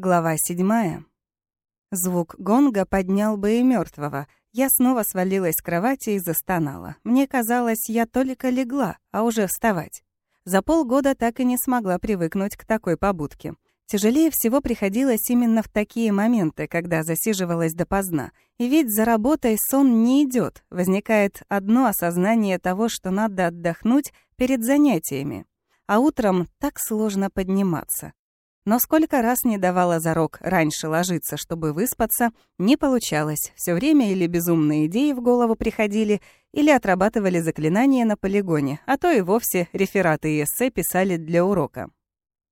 Глава седьмая. Звук гонга поднял бы и мертвого. Я снова свалилась с кровати и застонала. Мне казалось, я только легла, а уже вставать. За полгода так и не смогла привыкнуть к такой побудке. Тяжелее всего приходилось именно в такие моменты, когда засиживалась допоздна. И ведь за работой сон не идет. Возникает одно осознание того, что надо отдохнуть перед занятиями. А утром так сложно подниматься. Но сколько раз не давала зарок раньше ложиться, чтобы выспаться, не получалось. Все время или безумные идеи в голову приходили, или отрабатывали заклинания на полигоне, а то и вовсе рефераты и эссе писали для урока.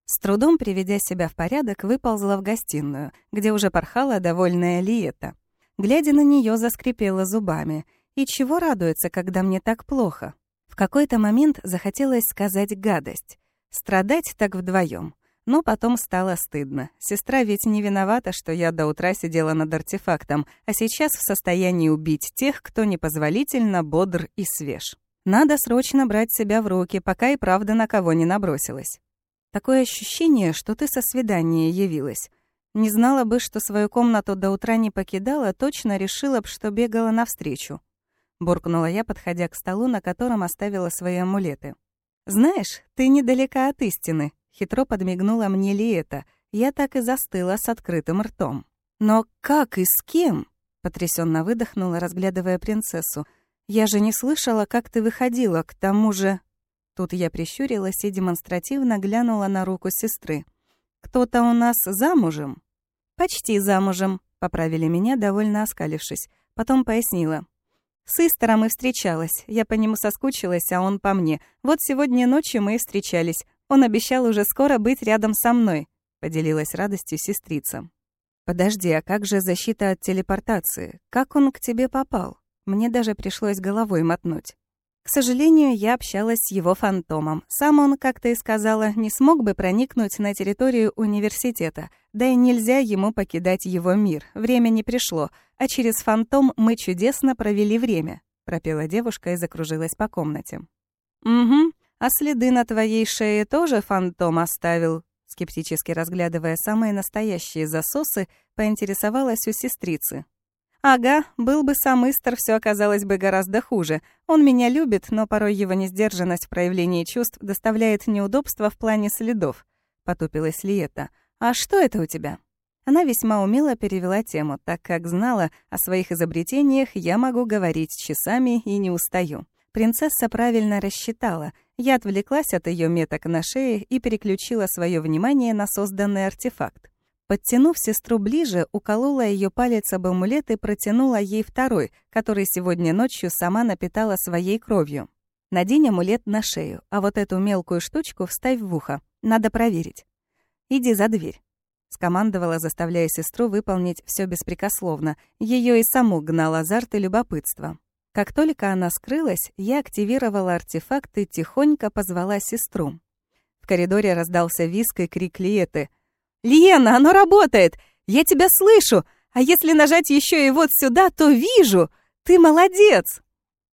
С трудом приведя себя в порядок, выползла в гостиную, где уже порхала довольная Лиета. Глядя на нее, заскрипела зубами. И чего радуется, когда мне так плохо? В какой-то момент захотелось сказать гадость. Страдать так вдвоем. Но потом стало стыдно. Сестра ведь не виновата, что я до утра сидела над артефактом, а сейчас в состоянии убить тех, кто непозволительно бодр и свеж. Надо срочно брать себя в руки, пока и правда на кого не набросилась. Такое ощущение, что ты со свидания явилась. Не знала бы, что свою комнату до утра не покидала, точно решила бы, что бегала навстречу. Буркнула я, подходя к столу, на котором оставила свои амулеты. «Знаешь, ты недалека от истины», Хитро подмигнула мне Лиэта. Я так и застыла с открытым ртом. «Но как и с кем?» — потрясенно выдохнула, разглядывая принцессу. «Я же не слышала, как ты выходила, к тому же...» Тут я прищурилась и демонстративно глянула на руку сестры. «Кто-то у нас замужем?» «Почти замужем», — поправили меня, довольно оскалившись. Потом пояснила. «С Истером и встречалась. Я по нему соскучилась, а он по мне. Вот сегодня ночью мы и встречались. Он обещал уже скоро быть рядом со мной», — поделилась радостью сестрица. «Подожди, а как же защита от телепортации? Как он к тебе попал? Мне даже пришлось головой мотнуть». К сожалению, я общалась с его фантомом. Сам он, как ты и сказала, не смог бы проникнуть на территорию университета, да и нельзя ему покидать его мир. Время не пришло, а через фантом мы чудесно провели время, пропела девушка и закружилась по комнате. Угу, «А следы на твоей шее тоже фантом оставил?» Скептически разглядывая самые настоящие засосы, поинтересовалась у сестрицы. «Ага, был бы сам Истер, все оказалось бы гораздо хуже. Он меня любит, но порой его несдержанность в проявлении чувств доставляет неудобства в плане следов», — потупилась Лиета. «А что это у тебя?» Она весьма умело перевела тему, так как знала, о своих изобретениях я могу говорить часами и не устаю. Принцесса правильно рассчитала. Я отвлеклась от ее меток на шее и переключила свое внимание на созданный артефакт. Подтянув сестру ближе, уколола ее палец об амулет и протянула ей второй, который сегодня ночью сама напитала своей кровью. Надень амулет на шею, а вот эту мелкую штучку вставь в ухо. Надо проверить. Иди за дверь. Скомандовала, заставляя сестру выполнить все беспрекословно. Ее и саму гнал азарт и любопытство. Как только она скрылась, я активировала артефакт и тихонько позвала сестру. В коридоре раздался виск и крик Лиеты. «Лиена, оно работает! Я тебя слышу! А если нажать еще и вот сюда, то вижу! Ты молодец!»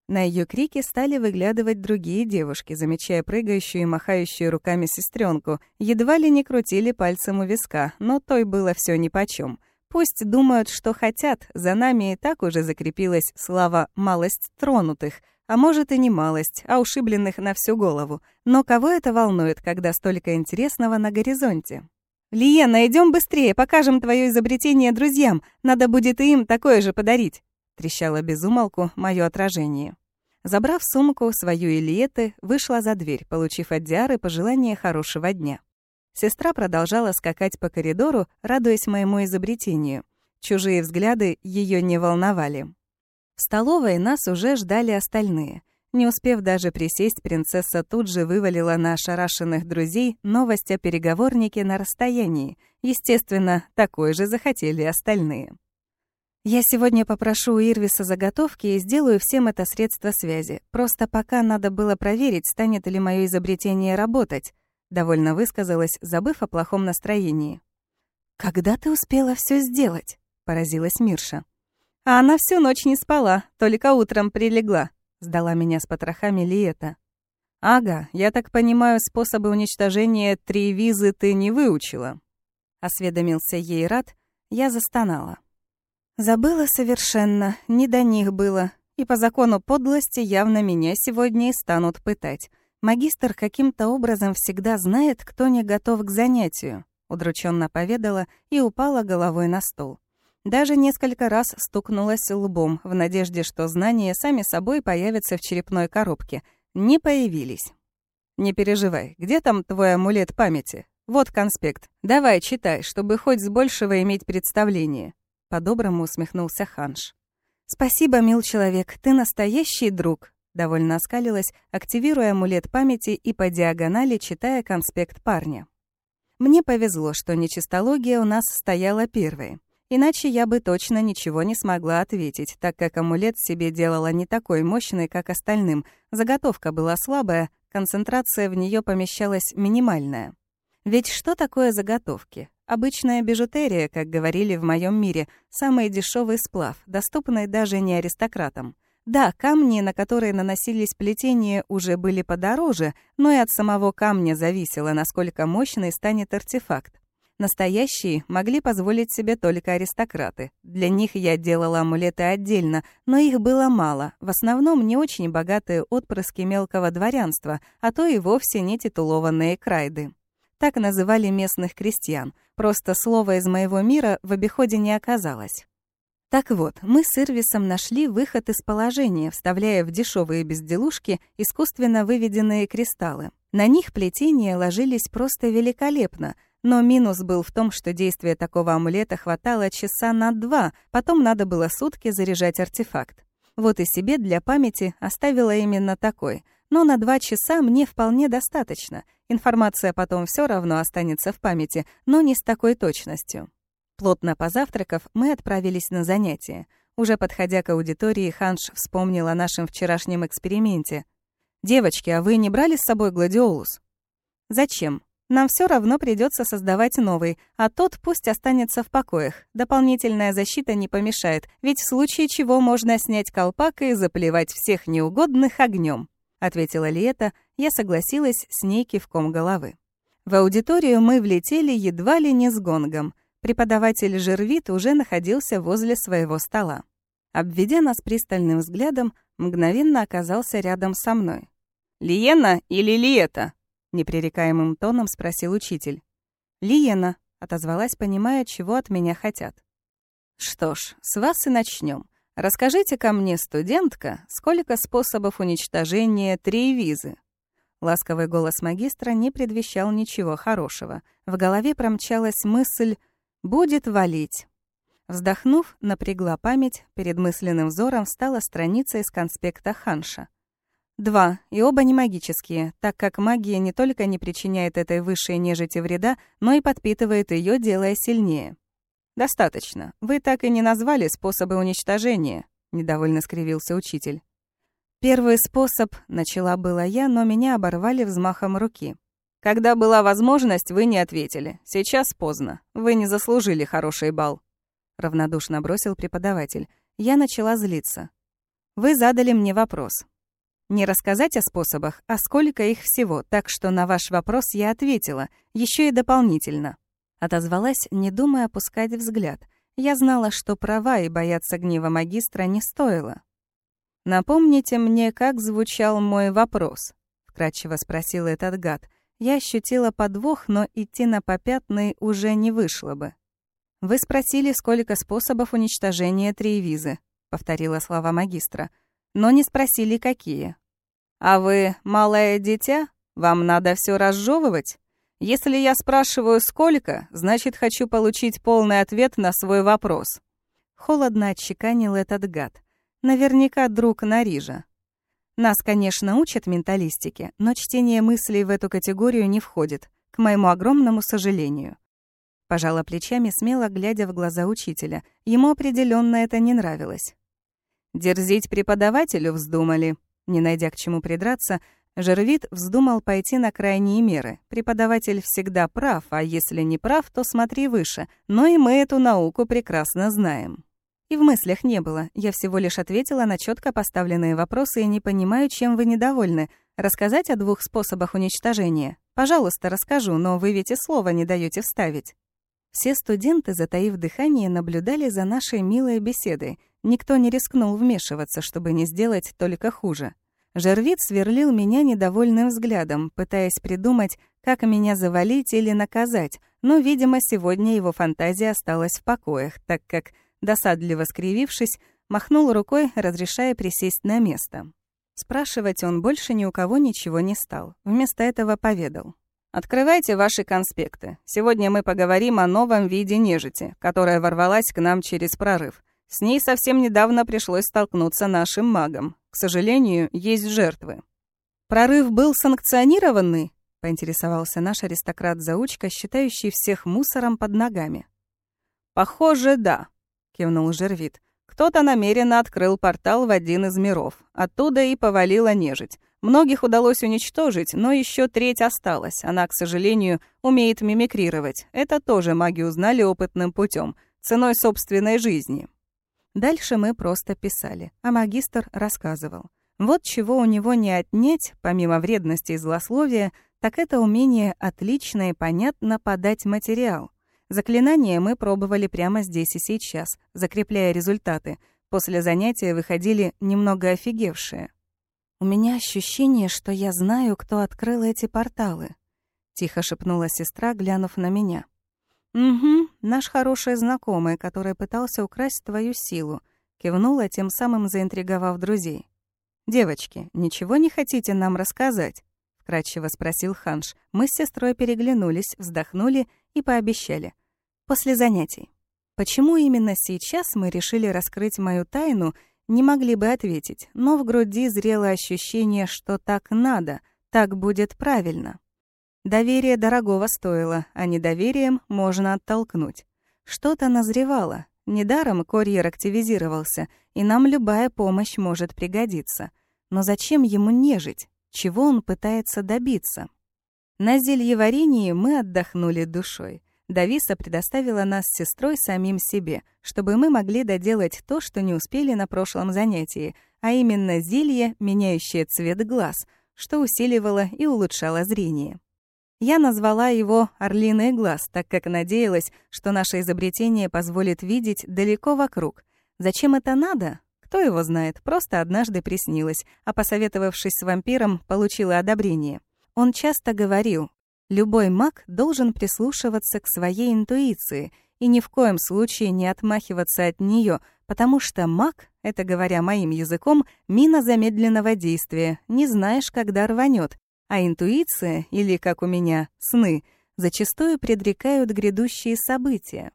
На ее крики стали выглядывать другие девушки, замечая прыгающую и махающую руками сестренку. Едва ли не крутили пальцем у виска, но той было все нипочем — Пусть думают, что хотят, за нами и так уже закрепилась слава «малость тронутых», а может и не малость, а ушибленных на всю голову. Но кого это волнует, когда столько интересного на горизонте? «Лиена, идем быстрее, покажем твое изобретение друзьям. Надо будет и им такое же подарить», — трещало безумолку мое отражение. Забрав сумку, свою и Лиеты, вышла за дверь, получив от Диары пожелание хорошего дня. Сестра продолжала скакать по коридору, радуясь моему изобретению. Чужие взгляды ее не волновали. В столовой нас уже ждали остальные. Не успев даже присесть, принцесса тут же вывалила на ошарашенных друзей новость о переговорнике на расстоянии. Естественно, такой же захотели остальные. «Я сегодня попрошу у Ирвиса заготовки и сделаю всем это средство связи. Просто пока надо было проверить, станет ли мое изобретение работать», довольно высказалась, забыв о плохом настроении. «Когда ты успела все сделать?» — поразилась Мирша. «А она всю ночь не спала, только утром прилегла», — сдала меня с потрохами Лиета. «Ага, я так понимаю, способы уничтожения три визы ты не выучила». — осведомился ей рад, я застонала. Забыла совершенно, не до них было, и по закону подлости явно меня сегодня и станут пытать. Магистр каким-то образом всегда знает, кто не готов к занятию, удрученно поведала и упала головой на стол. Даже несколько раз стукнулась лбом в надежде, что знания сами собой появятся в черепной коробке. Не появились. «Не переживай, где там твой амулет памяти? Вот конспект. Давай, читай, чтобы хоть с большего иметь представление». По-доброму усмехнулся Ханш. «Спасибо, мил человек, ты настоящий друг», довольно оскалилась, активируя амулет памяти и по диагонали читая конспект парня. Мне повезло, что нечистология у нас стояла первой. Иначе я бы точно ничего не смогла ответить, так как амулет себе делала не такой мощный, как остальным. Заготовка была слабая, концентрация в нее помещалась минимальная. Ведь что такое заготовки? Обычная бижутерия, как говорили в моем мире, самый дешевый сплав, доступный даже не аристократам. Да, камни, на которые наносились плетения, уже были подороже, но и от самого камня зависело, насколько мощный станет артефакт. Настоящие могли позволить себе только аристократы. Для них я делала амулеты отдельно, но их было мало. В основном не очень богатые отпрыски мелкого дворянства, а то и вовсе не титулованные крайды. Так называли местных крестьян. Просто слово из моего мира в обиходе не оказалось. Так вот, мы с Ирвисом нашли выход из положения, вставляя в дешевые безделушки искусственно выведенные кристаллы. На них плетения ложились просто великолепно — но минус был в том, что действие такого амулета хватало часа на два, потом надо было сутки заряжать артефакт. Вот и себе для памяти оставила именно такой. Но на два часа мне вполне достаточно. Информация потом все равно останется в памяти, но не с такой точностью. Плотно позавтракав, мы отправились на занятия. Уже подходя к аудитории, Ханш вспомнил о нашем вчерашнем эксперименте. «Девочки, а вы не брали с собой гладиолус?» «Зачем?» Нам все равно придется создавать новый, а тот пусть останется в покоях. Дополнительная защита не помешает, ведь в случае чего можно снять колпак и заплевать всех неугодных огнем. Ответила Лиэта, я согласилась с ней кивком головы. В аудиторию мы влетели едва ли не с гонгом. Преподаватель Жервит уже находился возле своего стола. Обведя нас пристальным взглядом, мгновенно оказался рядом со мной. «Лиена или Лиэта?» непререкаемым тоном спросил учитель. «Лиена», — отозвалась, понимая, чего от меня хотят. «Что ж, с вас и начнем. расскажите ко мне, студентка, сколько способов уничтожения триевизы?» Ласковый голос магистра не предвещал ничего хорошего. В голове промчалась мысль «будет валить». Вздохнув, напрягла память, перед мысленным взором стала страница из конспекта Ханша — Два, и оба не магические, так как магия не только не причиняет этой высшей нежити вреда, но и подпитывает ее, делая сильнее. «Достаточно. Вы так и не назвали способы уничтожения», — недовольно скривился учитель. «Первый способ», — начала была я, но меня оборвали взмахом руки. «Когда была возможность, вы не ответили. Сейчас поздно. Вы не заслужили хороший бал», — равнодушно бросил преподаватель. Я начала злиться. «Вы задали мне вопрос. Не рассказать о способах, а сколько их всего, так что на ваш вопрос я ответила, еще и дополнительно. Отозвалась, не думая опускать взгляд. Я знала, что права и бояться гнева магистра не стоило. «Напомните мне, как звучал мой вопрос?» — вкратчиво спросил этот гад. Я ощутила подвох, но идти на попятный уже не вышло бы. «Вы спросили, сколько способов уничтожения триевизы», — повторила слова магистра, «но не спросили, какие». «А вы малое дитя? Вам надо все разжевывать? Если я спрашиваю, сколько, значит, хочу получить полный ответ на свой вопрос». Холодно отчеканил этот гад. Наверняка друг Нарижа. Нас, конечно, учат менталистике, но чтение мыслей в эту категорию не входит, к моему огромному сожалению. Пожала плечами, смело глядя в глаза учителя. Ему определенно это не нравилось. «Дерзить преподавателю вздумали», не найдя к чему придраться, Жервит вздумал пойти на крайние меры. Преподаватель всегда прав, а если не прав, то смотри выше. Но и мы эту науку прекрасно знаем. И в мыслях не было. Я всего лишь ответила на четко поставленные вопросы и не понимаю, чем вы недовольны. Рассказать о двух способах уничтожения? Пожалуйста, расскажу, но вы ведь и слова не даете вставить. Все студенты, затаив дыхание, наблюдали за нашей милой беседой. Никто не рискнул вмешиваться, чтобы не сделать только хуже. Жервит сверлил меня недовольным взглядом, пытаясь придумать, как меня завалить или наказать, но, видимо, сегодня его фантазия осталась в покоях, так как, досадливо скривившись, махнул рукой, разрешая присесть на место. Спрашивать он больше ни у кого ничего не стал. Вместо этого поведал. «Открывайте ваши конспекты. Сегодня мы поговорим о новом виде нежити, которая ворвалась к нам через прорыв. С ней совсем недавно пришлось столкнуться нашим магам. К сожалению, есть жертвы». «Прорыв был санкционированный?» — поинтересовался наш аристократ-заучка, считающий всех мусором под ногами. «Похоже, да», — кивнул Жервит. «Кто-то намеренно открыл портал в один из миров. Оттуда и повалила нежить. Многих удалось уничтожить, но еще треть осталась. Она, к сожалению, умеет мимикрировать. Это тоже маги узнали опытным путем, ценой собственной жизни». Дальше мы просто писали, а магистр рассказывал. Вот чего у него не отнять, помимо вредности и злословия, так это умение отлично и понятно подать материал. Заклинания мы пробовали прямо здесь и сейчас, закрепляя результаты. После занятия выходили немного офигевшие. «У меня ощущение, что я знаю, кто открыл эти порталы», — тихо шепнула сестра, глянув на меня. «Угу, наш хороший знакомый, который пытался украсть твою силу», — кивнула, тем самым заинтриговав друзей. «Девочки, ничего не хотите нам рассказать?» вкрадчиво спросил Ханш. Мы с сестрой переглянулись, вздохнули и пообещали. После занятий. Почему именно сейчас мы решили раскрыть мою тайну, не могли бы ответить, но в груди зрело ощущение, что так надо, так будет правильно. Доверие дорогого стоило, а недоверием можно оттолкнуть. Что-то назревало. Недаром курьер активизировался, и нам любая помощь может пригодиться. Но зачем ему нежить? чего он пытается добиться. На зельеварении мы отдохнули душой. Дависа предоставила нас с сестрой самим себе, чтобы мы могли доделать то, что не успели на прошлом занятии, а именно зелье, меняющее цвет глаз, что усиливало и улучшало зрение. Я назвала его «Орлиный глаз», так как надеялась, что наше изобретение позволит видеть далеко вокруг. Зачем это надо? Кто его знает, просто однажды приснилось, а посоветовавшись с вампиром, получила одобрение. Он часто говорил, любой маг должен прислушиваться к своей интуиции и ни в коем случае не отмахиваться от нее, потому что маг, это говоря моим языком, мина замедленного действия, не знаешь, когда рванет, а интуиция, или, как у меня, сны, зачастую предрекают грядущие события.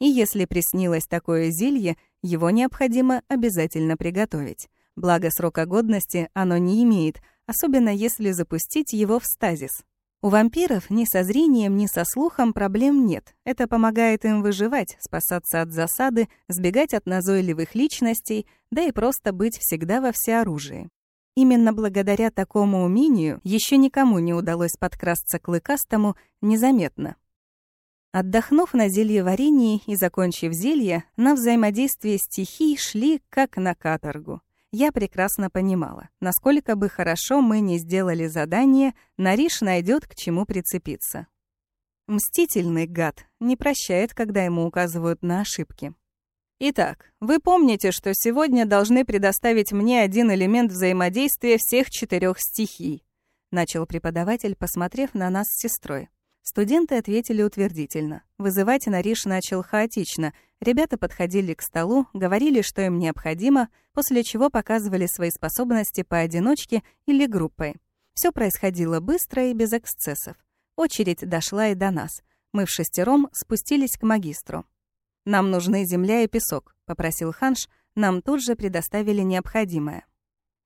И если приснилось такое зелье, его необходимо обязательно приготовить. Благо срока годности оно не имеет, особенно если запустить его в стазис. У вампиров ни со зрением, ни со слухом проблем нет. Это помогает им выживать, спасаться от засады, сбегать от назойливых личностей, да и просто быть всегда во всеоружии. Именно благодаря такому умению еще никому не удалось подкрасться к лыкастому незаметно. Отдохнув на зелье варенье и закончив зелье, на взаимодействие стихий шли как на каторгу. Я прекрасно понимала, насколько бы хорошо мы не сделали задание, Нариш найдет к чему прицепиться. Мстительный гад не прощает, когда ему указывают на ошибки. Итак, вы помните, что сегодня должны предоставить мне один элемент взаимодействия всех четырех стихий, начал преподаватель, посмотрев на нас с сестрой. Студенты ответили утвердительно. Вызывать Нариш начал хаотично. Ребята подходили к столу, говорили, что им необходимо, после чего показывали свои способности поодиночке или группой. Все происходило быстро и без эксцессов. Очередь дошла и до нас. Мы в шестером спустились к магистру. «Нам нужны земля и песок», — попросил Ханш. Нам тут же предоставили необходимое.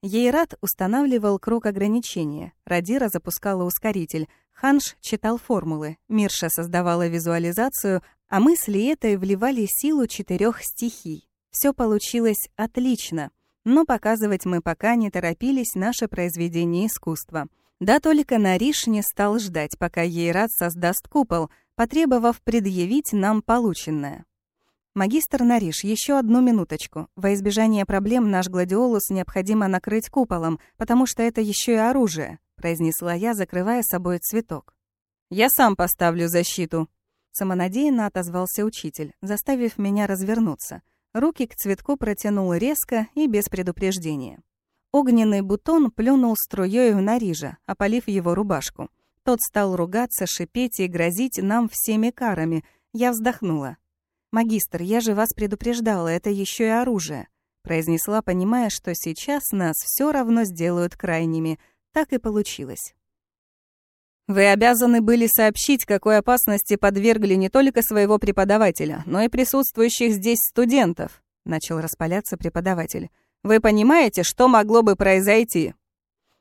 Ейрат устанавливал круг ограничения, Радира запускала ускоритель, Ханш читал формулы, Мирша создавала визуализацию, а мысли этой вливали силу четырех стихий. Все получилось отлично, но показывать мы пока не торопились наше произведение искусства. Да только Нариш не стал ждать, пока Ейрат создаст купол, потребовав предъявить нам полученное. «Магистр Нариш, еще одну минуточку. Во избежание проблем наш гладиолус необходимо накрыть куполом, потому что это еще и оружие произнесла я, закрывая собой цветок. «Я сам поставлю защиту», Самонадеянно отозвался учитель, заставив меня развернуться. Руки к цветку протянул резко и без предупреждения. Огненный бутон плюнул струёй в Нарижа, опалив его рубашку. Тот стал ругаться, шипеть и грозить нам всеми карами. Я вздохнула. «Магистр, я же вас предупреждала, это еще и оружие», произнесла, понимая, что сейчас нас все равно сделают крайними. Так и получилось. Вы обязаны были сообщить, какой опасности подвергли не только своего преподавателя, но и присутствующих здесь студентов, начал распаляться преподаватель. Вы понимаете, что могло бы произойти?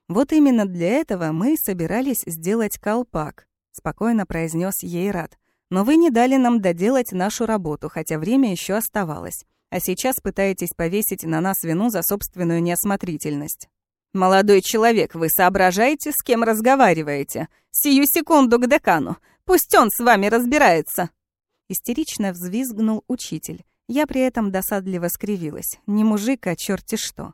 Вот именно для этого мы собирались сделать колпак, спокойно произнес Ейрат. Но вы не дали нам доделать нашу работу, хотя время еще оставалось. А сейчас пытаетесь повесить на нас вину за собственную неосмотрительность. «Молодой человек, вы соображаете, с кем разговариваете? Сию секунду к декану. Пусть он с вами разбирается!» Истерично взвизгнул учитель. Я при этом досадливо скривилась. Не мужик, а черти что.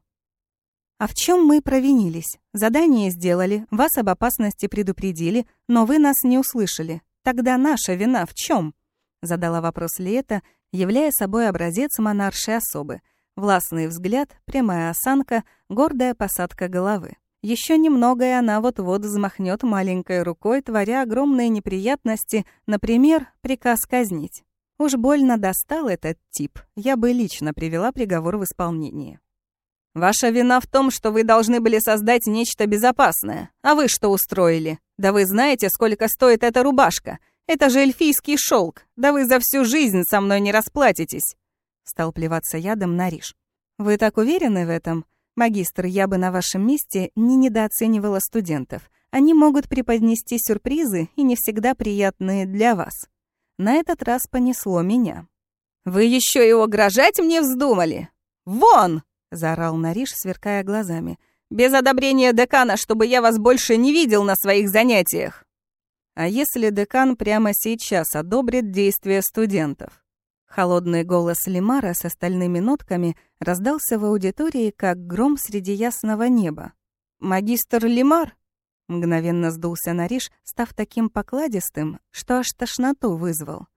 «А в чем мы провинились? Задание сделали, вас об опасности предупредили, но вы нас не услышали. Тогда наша вина в чем? Задала вопрос Лета, являя собой образец монаршей особы. Властный взгляд, прямая осанка, гордая посадка головы. Еще немного, и она вот-вот взмахнет маленькой рукой, творя огромные неприятности, например, приказ казнить. Уж больно достал этот тип, я бы лично привела приговор в исполнение. «Ваша вина в том, что вы должны были создать нечто безопасное. А вы что устроили? Да вы знаете, сколько стоит эта рубашка? Это же эльфийский шелк. Да вы за всю жизнь со мной не расплатитесь!» Стал плеваться ядом Нариш. «Вы так уверены в этом? Магистр, я бы на вашем месте не недооценивала студентов. Они могут преподнести сюрпризы и не всегда приятные для вас. На этот раз понесло меня». «Вы еще и угрожать мне вздумали? Вон!» — заорал Нариш, сверкая глазами. «Без одобрения декана, чтобы я вас больше не видел на своих занятиях!» «А если декан прямо сейчас одобрит действия студентов?» Холодный голос Лимара с остальными нотками раздался в аудитории, как гром среди ясного неба. «Магистр Лимар?» Мгновенно сдулся Нариш, став таким покладистым, что аж тошноту вызвал.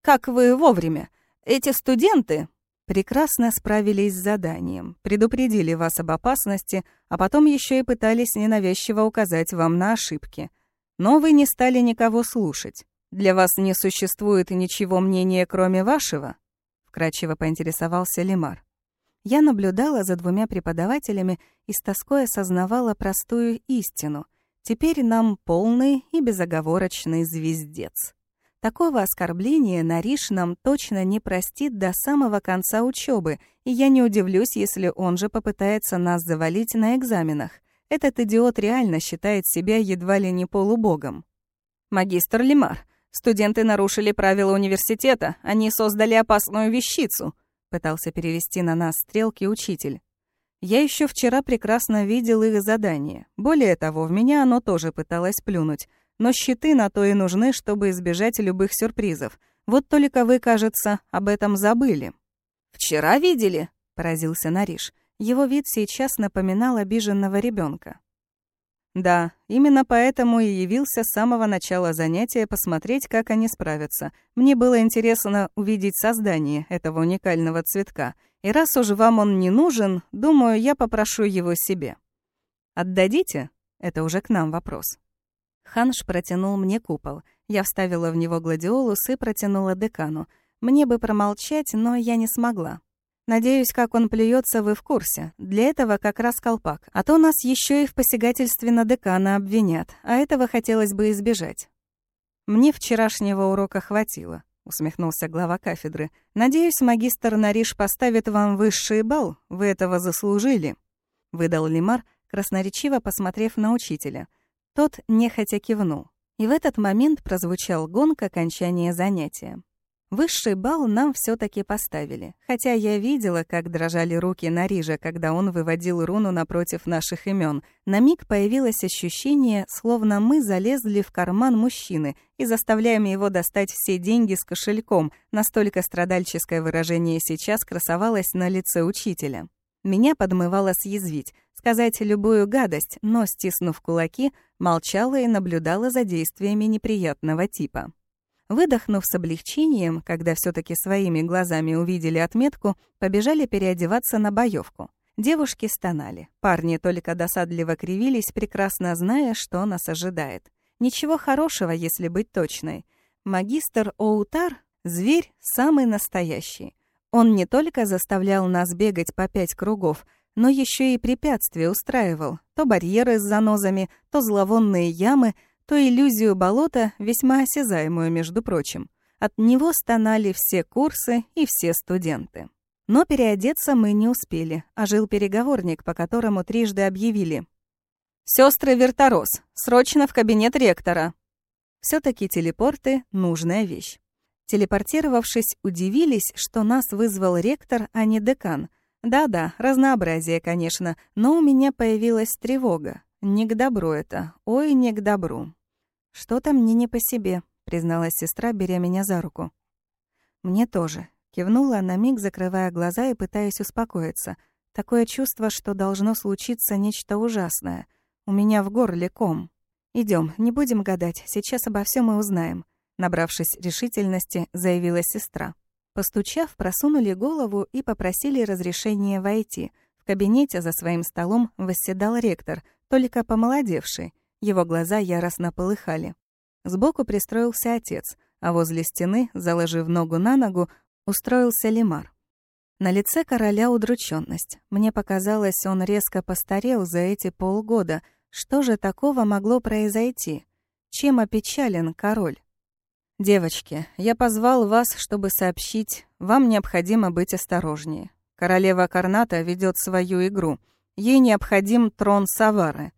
«Как вы вовремя! Эти студенты...» Прекрасно справились с заданием, предупредили вас об опасности, а потом еще и пытались ненавязчиво указать вам на ошибки. Но вы не стали никого слушать. Для вас не существует ничего мнения, кроме вашего?» Вкратчиво поинтересовался Лемар. Я наблюдала за двумя преподавателями и с тоской осознавала простую истину. Теперь нам полный и безоговорочный звездец. Такого оскорбления Нариш нам точно не простит до самого конца учебы, и я не удивлюсь, если он же попытается нас завалить на экзаменах. Этот идиот реально считает себя едва ли не полубогом. «Магистр Лемар, Студенты нарушили правила университета, они создали опасную вещицу», пытался перевести на нас стрелки учитель. Я еще вчера прекрасно видел их задание. Более того, в меня оно тоже пыталось плюнуть. Но щиты на то и нужны, чтобы избежать любых сюрпризов. Вот только вы, кажется, об этом забыли. «Вчера видели?» — поразился Нариш. Его вид сейчас напоминал обиженного ребенка. Да, именно поэтому и явился с самого начала занятия посмотреть, как они справятся. Мне было интересно увидеть создание этого уникального цветка. И раз уж вам он не нужен, думаю, я попрошу его себе. Отдадите? Это уже к нам вопрос. Ханш протянул мне купол. Я вставила в него гладиолус и протянула декану. Мне бы промолчать, но я не смогла. Надеюсь, как он плюется, вы в курсе. Для этого как раз колпак. А то нас еще и в посягательстве на декана обвинят, а этого хотелось бы избежать. Мне вчерашнего урока хватило, усмехнулся глава кафедры. Надеюсь, магистр Нариш поставит вам высший балл. Вы этого заслужили, выдал Лимар, красноречиво посмотрев на учителя. Тот нехотя кивнул. И в этот момент прозвучал гонг окончания занятия. Высший балл нам все таки поставили, хотя я видела, как дрожали руки Нарижа, когда он выводил руну напротив наших имен. На миг появилось ощущение, словно мы залезли в карман мужчины и заставляем его достать все деньги с кошельком. Настолько страдальческое выражение сейчас красовалось на лице учителя. Меня подмывало съязвить, сказать любую гадость, но, стиснув кулаки, молчала и наблюдала за действиями неприятного типа. Выдохнув с облегчением, когда все таки своими глазами увидели отметку, побежали переодеваться на боевку. Девушки стонали. Парни только досадливо кривились, прекрасно зная, что нас ожидает. Ничего хорошего, если быть точной. Магистр Оутар — зверь самый настоящий. Он не только заставлял нас бегать по пять кругов, но еще и препятствия устраивал. То барьеры с занозами, то зловонные ямы, то иллюзию болота, весьма осязаемую, между прочим. От него стонали все курсы и все студенты. Но переодеться мы не успели, а жил переговорник, по которому трижды объявили. «Сёстры Верторос, срочно в кабинет ректора!» все таки телепорты — нужная вещь. Телепортировавшись, удивились, что нас вызвал ректор, а не декан. Да-да, разнообразие, конечно, но у меня появилась тревога. Не к добру это, ой, не к добру. «Что-то мне не по себе», — призналась сестра, беря меня за руку. «Мне тоже», — кивнула на миг, закрывая глаза и пытаясь успокоиться. «Такое чувство, что должно случиться нечто ужасное. У меня в горле ком. Идем, не будем гадать, сейчас обо всем и узнаем». Набравшись решительности, заявила сестра. Постучав, просунули голову и попросили разрешения войти. В кабинете за своим столом восседал ректор, только помолодевший. Его глаза яростно полыхали. Сбоку пристроился отец, а возле стены, заложив ногу на ногу, устроился лимар. На лице короля удрученность. Мне показалось, он резко постарел за эти полгода. Что же такого могло произойти? Чем опечален король? «Девочки, я позвал вас, чтобы сообщить, вам необходимо быть осторожнее. Королева Карната ведет свою игру. Ей необходим трон Савары.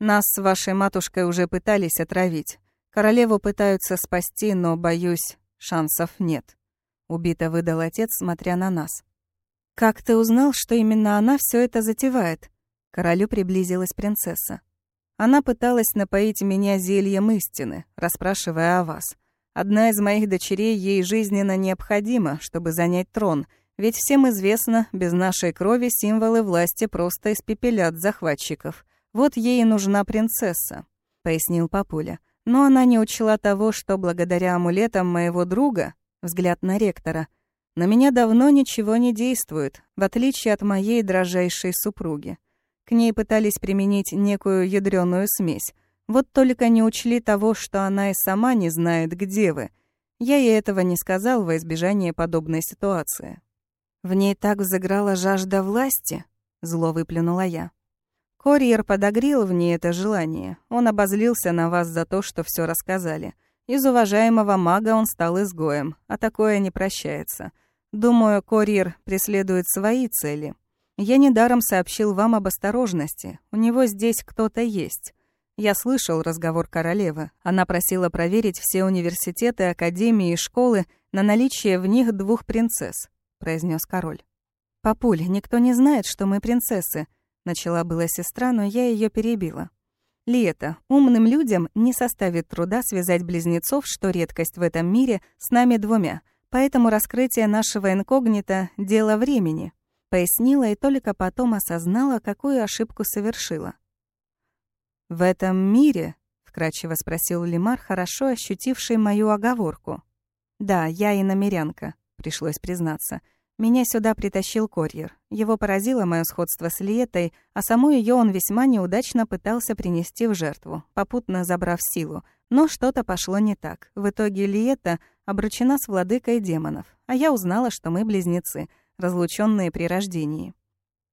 Нас с вашей матушкой уже пытались отравить. Королеву пытаются спасти, но, боюсь, шансов нет». Убито выдал отец, смотря на нас. «Как ты узнал, что именно она все это затевает?» королю приблизилась принцесса. Она пыталась напоить меня зельем истины, расспрашивая о вас. Одна из моих дочерей ей жизненно необходима, чтобы занять трон, ведь всем известно, без нашей крови символы власти просто испепелят захватчиков. Вот ей и нужна принцесса», — пояснил папуля. Но она не учла того, что благодаря амулетам моего друга, взгляд на ректора, на меня давно ничего не действует, в отличие от моей дрожайшей супруги. К ней пытались применить некую ядреную смесь, вот только не учли того, что она и сама не знает, где вы. Я ей этого не сказал во избежание подобной ситуации. В ней так взыграла жажда власти, зло выплюнула я. Курьер подогрел в ней это желание. Он обозлился на вас за то, что все рассказали. Из уважаемого мага он стал изгоем, а такое не прощается. Думаю, Курьер преследует свои цели. Я недаром сообщил вам об осторожности. У него здесь кто-то есть. Я слышал разговор королевы. Она просила проверить все университеты, академии и школы на наличие в них двух принцесс, произнес король. Папуль, никто не знает, что мы принцессы, начала была сестра, но я ее перебила. Лето, умным людям не составит труда связать близнецов, что редкость в этом мире, с нами двумя. Поэтому раскрытие нашего инкогнито — дело времени», — пояснила и только потом осознала, какую ошибку совершила. «В этом мире?» — вкратчиво спросил Лимар, хорошо ощутивший мою оговорку. «Да, я и намерянка», — пришлось признаться. «Меня сюда притащил курьер. Его поразило мое сходство с Лиетой, а саму ее он весьма неудачно пытался принести в жертву, попутно забрав силу. Но что-то пошло не так. В итоге Лиета обручена с владыкой демонов, а я узнала, что мы близнецы, разлученные при рождении».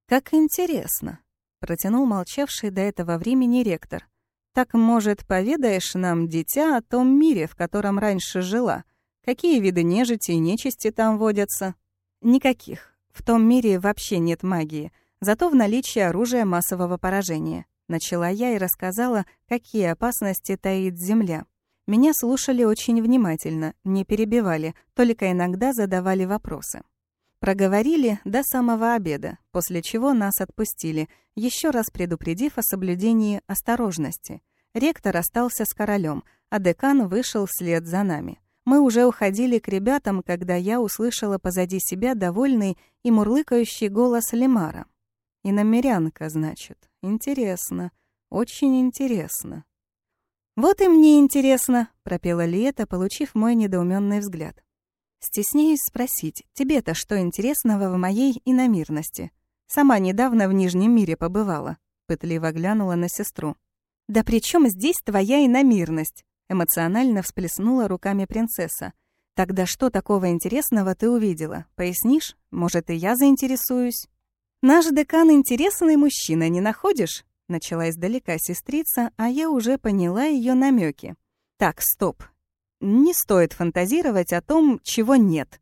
«Как интересно», протянул молчавший до этого времени ректор. «Так, может, поведаешь нам, дитя, о том мире, в котором раньше жила? Какие виды нежити и нечисти там водятся?» «Никаких. В том мире вообще нет магии, зато в наличии оружия массового поражения». Начала я и рассказала, какие опасности таит Земля. Меня слушали очень внимательно, не перебивали, только иногда задавали вопросы. Проговорили до самого обеда, после чего нас отпустили, еще раз предупредив о соблюдении осторожности. Ректор остался с королем, а декан вышел вслед за нами. Мы уже уходили к ребятам, когда я услышала позади себя довольный и мурлыкающий голос Лемара. «И намерянка, значит. Интересно. Очень интересно». «Вот и мне интересно», — пропела Лиэта, получив мой недоуменный взгляд. «Стесняюсь спросить, тебе-то что интересного в моей иномирности? Сама недавно в Нижнем мире побывала», — пытливо глянула на сестру. «Да при чем здесь твоя иномирность?» — эмоционально всплеснула руками принцесса. «Тогда что такого интересного ты увидела? Пояснишь? Может, и я заинтересуюсь?» «Наш декан интересный мужчина, не находишь?» Начала издалека сестрица, а я уже поняла ее намеки. Так, стоп. Не стоит фантазировать о том, чего нет.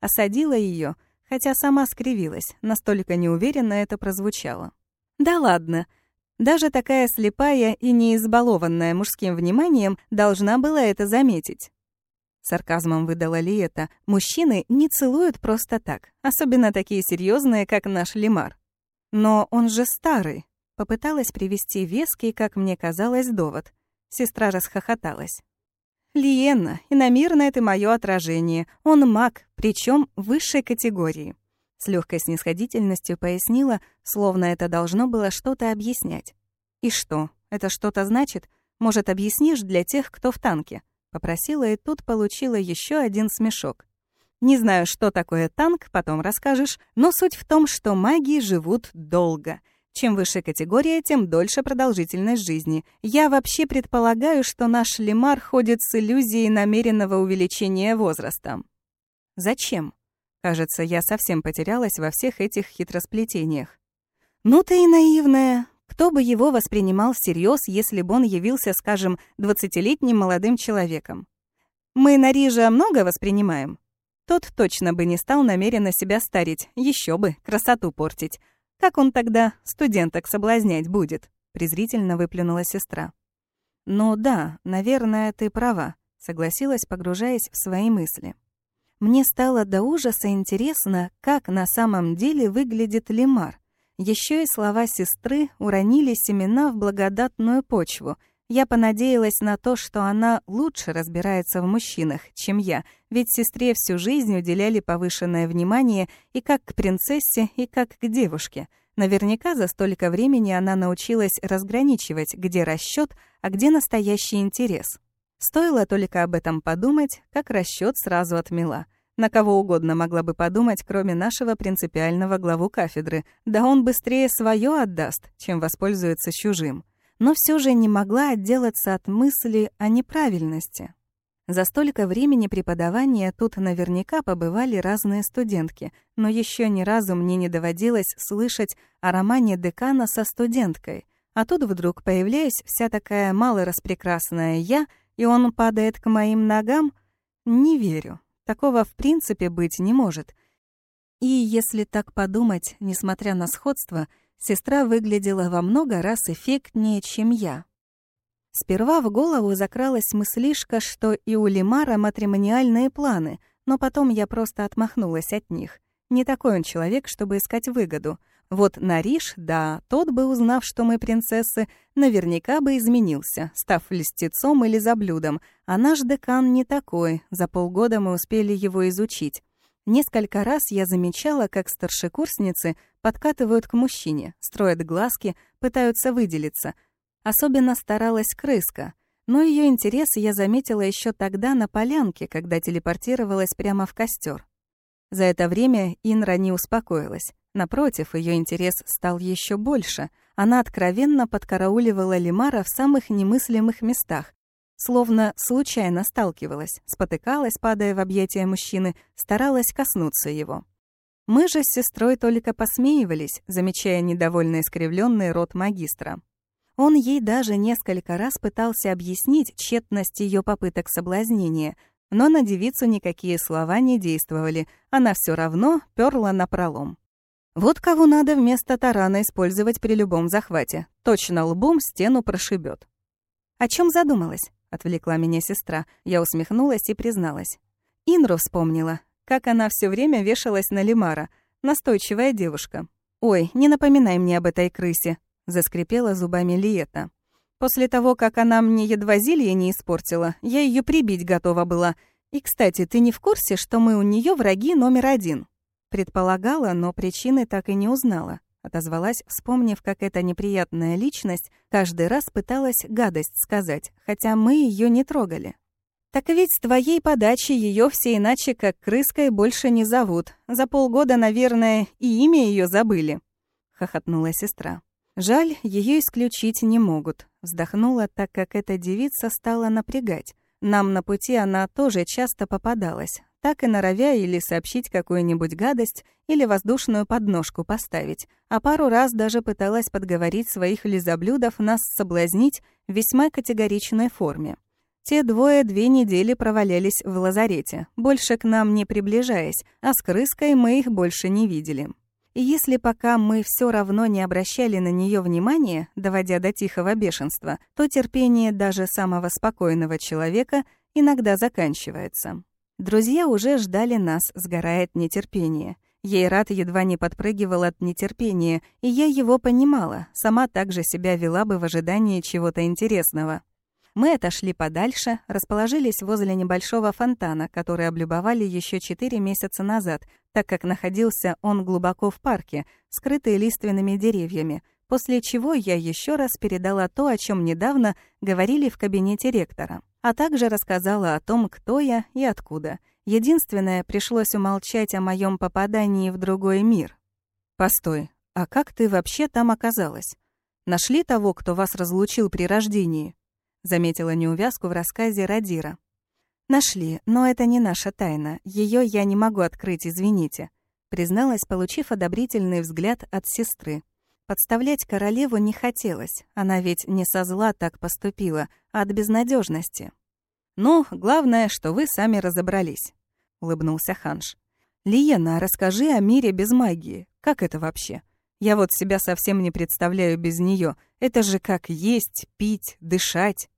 Осадила ее, хотя сама скривилась, настолько неуверенно это прозвучало. Да ладно. Даже такая слепая и не избалованная мужским вниманием должна была это заметить. Сарказмом выдала ли это. Мужчины не целуют просто так, особенно такие серьезные, как наш Лимар. Но он же старый, Попыталась привести веский, как мне казалось, довод. Сестра расхохоталась. «Лиенна, иномирно это мое отражение. Он маг, причем высшей категории». С легкой снисходительностью пояснила, словно это должно было что-то объяснять. «И что? Это что-то значит? Может, объяснишь для тех, кто в танке?» Попросила и тут получила еще один смешок. Не знаю, что такое танк, потом расскажешь, но суть в том, что маги живут долго — чем выше категория, тем дольше продолжительность жизни. Я вообще предполагаю, что наш лимар ходит с иллюзией намеренного увеличения возраста. Зачем? Кажется, я совсем потерялась во всех этих хитросплетениях. Ну ты и наивная. Кто бы его воспринимал всерьез, если бы он явился, скажем, двадцатилетним молодым человеком? Мы на Рижа много воспринимаем? Тот точно бы не стал намеренно себя старить, еще бы, красоту портить. Как он тогда студенток соблазнять будет?» — презрительно выплюнула сестра. «Ну да, наверное, ты права», — согласилась, погружаясь в свои мысли. Мне стало до ужаса интересно, как на самом деле выглядит лимар. Еще и слова сестры уронили семена в благодатную почву, я понадеялась на то, что она лучше разбирается в мужчинах, чем я, ведь сестре всю жизнь уделяли повышенное внимание и как к принцессе, и как к девушке. Наверняка за столько времени она научилась разграничивать, где расчет, а где настоящий интерес. Стоило только об этом подумать, как расчет сразу отмела. На кого угодно могла бы подумать, кроме нашего принципиального главу кафедры. Да он быстрее свое отдаст, чем воспользуется чужим но все же не могла отделаться от мысли о неправильности. За столько времени преподавания тут наверняка побывали разные студентки, но еще ни разу мне не доводилось слышать о романе декана со студенткой. А тут вдруг появляюсь вся такая малораспрекрасная я, и он падает к моим ногам? Не верю. Такого в принципе быть не может. И если так подумать, несмотря на сходство, Сестра выглядела во много раз эффектнее, чем я. Сперва в голову закралась мыслишка, что и у Лимара матримониальные планы, но потом я просто отмахнулась от них. Не такой он человек, чтобы искать выгоду. Вот Нариш, да, тот бы, узнав, что мы принцессы, наверняка бы изменился, став листецом или заблюдом, а наш декан не такой, за полгода мы успели его изучить. Несколько раз я замечала, как старшекурсницы подкатывают к мужчине, строят глазки, пытаются выделиться. Особенно старалась крыска, но ее интерес я заметила еще тогда на полянке, когда телепортировалась прямо в костер. За это время Инра не успокоилась. Напротив, ее интерес стал еще больше. Она откровенно подкарауливала Лимара в самых немыслимых местах, Словно случайно сталкивалась, спотыкалась, падая в объятия мужчины, старалась коснуться его. Мы же с сестрой только посмеивались, замечая недовольно искривленный рот магистра. Он ей даже несколько раз пытался объяснить тщетность ее попыток соблазнения, но на девицу никакие слова не действовали, она все равно перла на пролом. Вот кого надо вместо тарана использовать при любом захвате. Точно лбом стену прошибет. О чем задумалась? — отвлекла меня сестра. Я усмехнулась и призналась. Инру вспомнила, как она все время вешалась на Лимара. Настойчивая девушка. «Ой, не напоминай мне об этой крысе», — заскрипела зубами Лиета. «После того, как она мне едва зелье не испортила, я ее прибить готова была. И, кстати, ты не в курсе, что мы у нее враги номер один?» Предполагала, но причины так и не узнала. отозвалась, вспомнив, как эта неприятная личность каждый раз пыталась гадость сказать, хотя мы ее не трогали. «Так ведь с твоей подачи ее все иначе, как крыской, больше не зовут. За полгода, наверное, и имя ее забыли», — хохотнула сестра. «Жаль, ее исключить не могут», — вздохнула, так как эта девица стала напрягать. Нам на пути она тоже часто попадалась, так и норовя или сообщить какую-нибудь гадость, или воздушную подножку поставить, а пару раз даже пыталась подговорить своих лизоблюдов нас соблазнить в весьма категоричной форме. Те двое две недели провалялись в лазарете, больше к нам не приближаясь, а с крыской мы их больше не видели. И если пока мы все равно не обращали на нее внимания, доводя до тихого бешенства, то терпение даже самого спокойного человека иногда заканчивается. Друзья уже ждали нас, сгорает нетерпение. Ейрат едва не подпрыгивал от нетерпения, и я его понимала, сама также себя вела бы в ожидании чего-то интересного. Мы отошли подальше, расположились возле небольшого фонтана, который облюбовали еще четыре месяца назад, так как находился он глубоко в парке, скрытый лиственными деревьями, после чего я еще раз передала то, о чем недавно говорили в кабинете ректора а также рассказала о том, кто я и откуда. Единственное, пришлось умолчать о моем попадании в другой мир. «Постой, а как ты вообще там оказалась? Нашли того, кто вас разлучил при рождении?» Заметила неувязку в рассказе Радира. «Нашли, но это не наша тайна. Ее я не могу открыть, извините», призналась, получив одобрительный взгляд от сестры. Подставлять королеву не хотелось, она ведь не со зла так поступила, а от безнадежности. «Ну, главное, что вы сами разобрались», — улыбнулся Ханш. «Лиена, расскажи о мире без магии. Как это вообще? Я вот себя совсем не представляю без нее. Это же как есть, пить, дышать».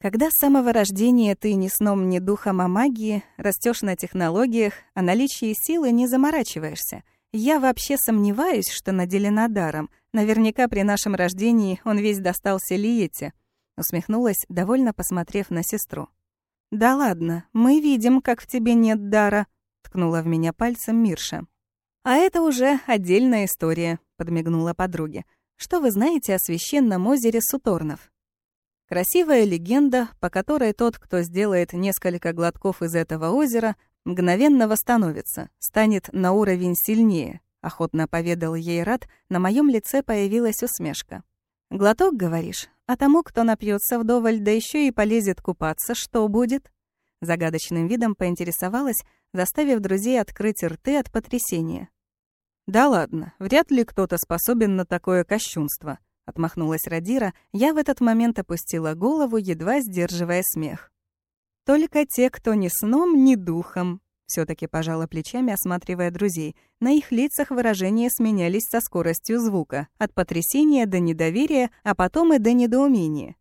Когда с самого рождения ты ни сном, ни духом о магии, растешь на технологиях, о наличии силы не заморачиваешься. Я вообще сомневаюсь, что наделена даром — Наверняка при нашем рождении он весь достался Лиете. Усмехнулась, довольно посмотрев на сестру. «Да ладно, мы видим, как в тебе нет дара», — ткнула в меня пальцем Мирша. «А это уже отдельная история», — подмигнула подруге. «Что вы знаете о священном озере Суторнов?» Красивая легенда, по которой тот, кто сделает несколько глотков из этого озера, мгновенно восстановится, станет на уровень сильнее, охотно поведал ей Рад, на моем лице появилась усмешка. «Глоток, говоришь? А тому, кто напьется вдоволь, да еще и полезет купаться, что будет?» Загадочным видом поинтересовалась, заставив друзей открыть рты от потрясения. «Да ладно, вряд ли кто-то способен на такое кощунство», — отмахнулась Радира. Я в этот момент опустила голову, едва сдерживая смех. «Только те, кто ни сном, ни духом», все таки пожала плечами, осматривая друзей. На их лицах выражения сменялись со скоростью звука. От потрясения до недоверия, а потом и до недоумения.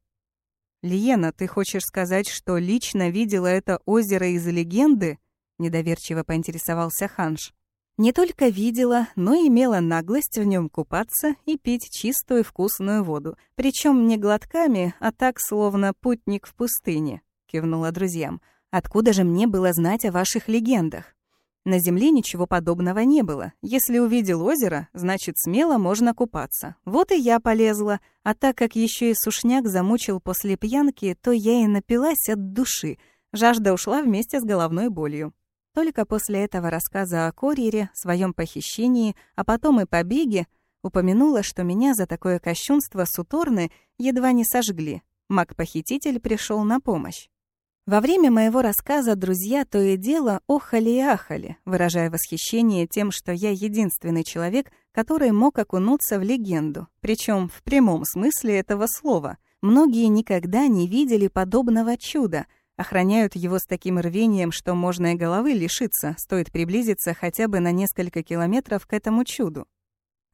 «Лиена, ты хочешь сказать, что лично видела это озеро из легенды?» Недоверчиво поинтересовался Ханш. «Не только видела, но имела наглость в нем купаться и пить чистую вкусную воду. Причем не глотками, а так, словно путник в пустыне», — кивнула друзьям. Откуда же мне было знать о ваших легендах? На Земле ничего подобного не было. Если увидел озеро, значит, смело можно купаться. Вот и я полезла. А так как еще и сушняк замучил после пьянки, то я и напилась от души. Жажда ушла вместе с головной болью. Только после этого рассказа о Кориере, своем похищении, а потом и побеге, упомянула, что меня за такое кощунство Суторны едва не сожгли. Маг-похититель пришел на помощь. Во время моего рассказа друзья то и дело охали и ахали, выражая восхищение тем, что я единственный человек, который мог окунуться в легенду, причем в прямом смысле этого слова. Многие никогда не видели подобного чуда, охраняют его с таким рвением, что можно и головы лишиться, стоит приблизиться хотя бы на несколько километров к этому чуду.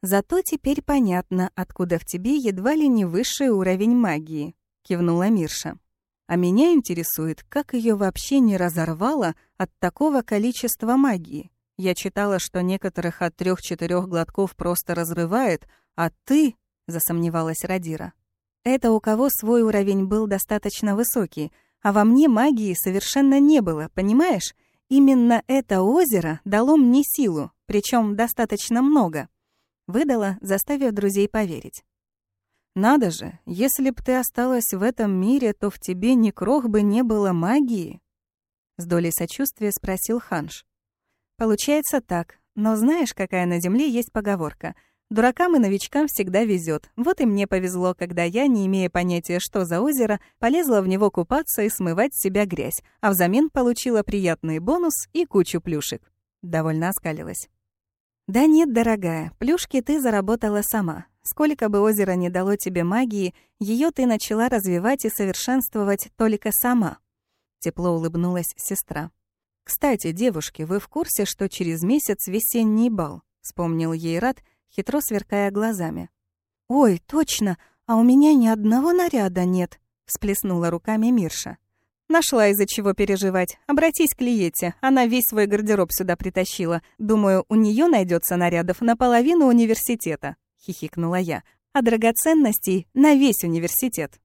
Зато теперь понятно, откуда в тебе едва ли не высший уровень магии, кивнула Мирша. А меня интересует, как ее вообще не разорвало от такого количества магии. Я читала, что некоторых от трех-четырех глотков просто разрывает, а ты, засомневалась Радира. Это у кого свой уровень был достаточно высокий, а во мне магии совершенно не было, понимаешь? Именно это озеро дало мне силу, причем достаточно много. Выдала, заставив друзей поверить. «Надо же, если б ты осталась в этом мире, то в тебе ни крох бы не было магии?» С долей сочувствия спросил Ханш. «Получается так, но знаешь, какая на Земле есть поговорка — Дуракам и новичкам всегда везет. Вот и мне повезло, когда я, не имея понятия, что за озеро, полезла в него купаться и смывать с себя грязь, а взамен получила приятный бонус и кучу плюшек. Довольно оскалилась. «Да нет, дорогая, плюшки ты заработала сама. Сколько бы озеро не дало тебе магии, ее ты начала развивать и совершенствовать только сама». Тепло улыбнулась сестра. «Кстати, девушки, вы в курсе, что через месяц весенний бал?» — вспомнил ей Рад, хитро сверкая глазами. «Ой, точно, а у меня ни одного наряда нет», — всплеснула руками Мирша. «Нашла из-за чего переживать. Обратись к Лиете, она весь свой гардероб сюда притащила. Думаю, у нее найдется нарядов на половину университета», — хихикнула я. «А драгоценностей на весь университет».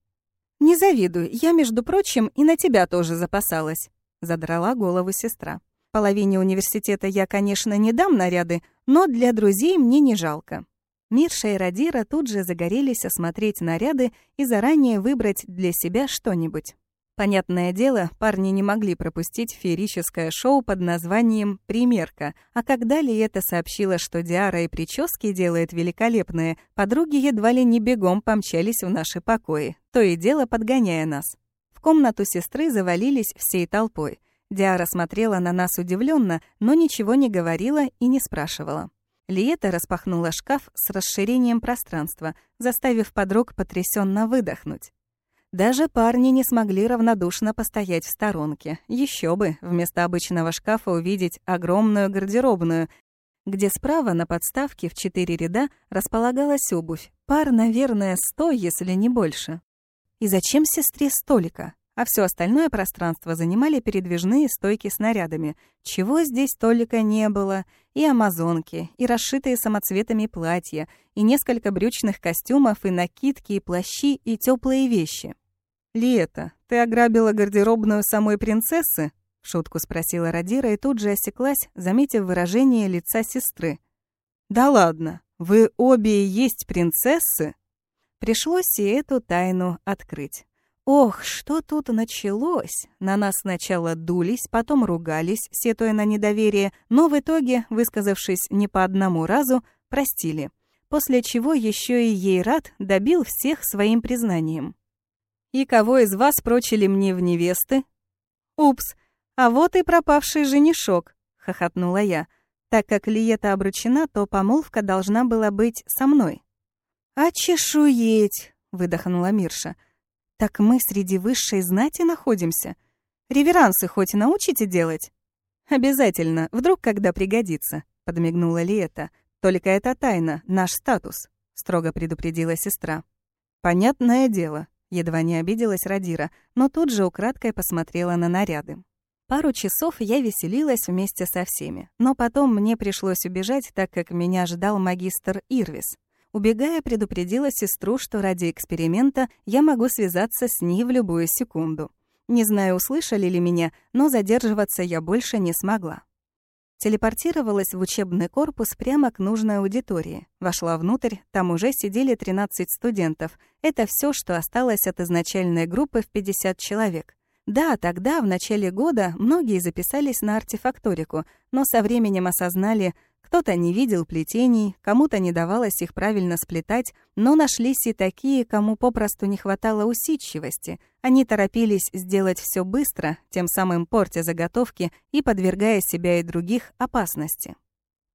«Не завидуй, я, между прочим, и на тебя тоже запасалась», — задрала голову сестра. Половине университета я, конечно, не дам наряды, но для друзей мне не жалко. Мирша и Радира тут же загорелись осмотреть наряды и заранее выбрать для себя что-нибудь. Понятное дело, парни не могли пропустить феерическое шоу под названием «Примерка», а когда Лиета сообщила, что Диара и прически делает великолепные, подруги едва ли не бегом помчались в наши покои, то и дело подгоняя нас. В комнату сестры завалились всей толпой. Диара смотрела на нас удивленно, но ничего не говорила и не спрашивала. Лиета распахнула шкаф с расширением пространства, заставив подруг потрясенно выдохнуть. Даже парни не смогли равнодушно постоять в сторонке. Еще бы, вместо обычного шкафа увидеть огромную гардеробную, где справа на подставке в четыре ряда располагалась обувь. Пар, наверное, сто, если не больше. И зачем сестре столика? А все остальное пространство занимали передвижные стойки с нарядами. Чего здесь только не было. И амазонки, и расшитые самоцветами платья, и несколько брючных костюмов, и накидки, и плащи, и теплые вещи. «Лето, ты ограбила гардеробную самой принцессы?» — шутку спросила Радира и тут же осеклась, заметив выражение лица сестры. «Да ладно, вы обе и есть принцессы?» Пришлось и эту тайну открыть. Ох, что тут началось? На нас сначала дулись, потом ругались, сетуя на недоверие, но в итоге, высказавшись не по одному разу, простили. После чего еще и ей рад добил всех своим признанием. «И кого из вас прочили мне в невесты?» «Упс, а вот и пропавший женишок», — хохотнула я. Так как Лиета обручена, то помолвка должна была быть со мной. «А чешуеть!» — выдохнула Мирша. Так мы среди высшей знати находимся. Реверансы хоть научите делать? Обязательно, вдруг когда пригодится, подмигнула Лиэта. Только это тайна, наш статус, строго предупредила сестра. Понятное дело, едва не обиделась Радира, но тут же украдкой посмотрела на наряды. Пару часов я веселилась вместе со всеми, но потом мне пришлось убежать, так как меня ждал магистр Ирвис. Убегая, предупредила сестру, что ради эксперимента я могу связаться с ней в любую секунду. Не знаю, услышали ли меня, но задерживаться я больше не смогла. Телепортировалась в учебный корпус прямо к нужной аудитории. Вошла внутрь, там уже сидели 13 студентов. Это все, что осталось от изначальной группы в 50 человек. Да, тогда, в начале года, многие записались на артефакторику, но со временем осознали, кто-то не видел плетений, кому-то не давалось их правильно сплетать, но нашлись и такие, кому попросту не хватало усидчивости. Они торопились сделать все быстро, тем самым портя заготовки и подвергая себя и других опасности.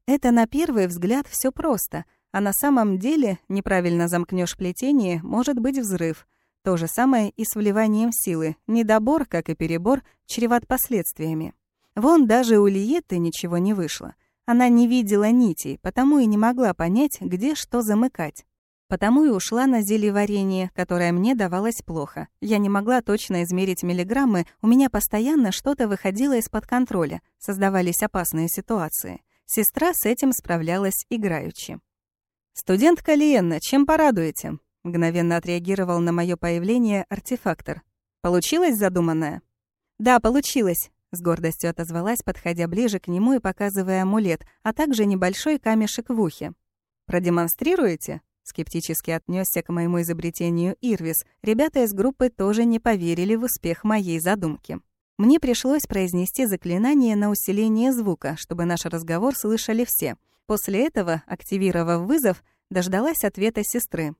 Это на первый взгляд все просто, а на самом деле неправильно замкнешь плетение, может быть взрыв. То же самое и с вливанием силы. Недобор, как и перебор, чреват последствиями. Вон даже у Лиетты ничего не вышло. Она не видела нитей, потому и не могла понять, где что замыкать. Потому и ушла на зельеварение, которое мне давалось плохо. Я не могла точно измерить миллиграммы, у меня постоянно что-то выходило из-под контроля, создавались опасные ситуации. Сестра с этим справлялась играючи. «Студентка Лиенна, чем порадуете?» Мгновенно отреагировал на мое появление артефактор. «Получилось задуманное?» «Да, получилось», с гордостью отозвалась, подходя ближе к нему и показывая амулет, а также небольшой камешек в ухе. «Продемонстрируете?» Скептически отнесся к моему изобретению Ирвис. Ребята из группы тоже не поверили в успех моей задумки. Мне пришлось произнести заклинание на усиление звука, чтобы наш разговор слышали все. После этого, активировав вызов, дождалась ответа сестры.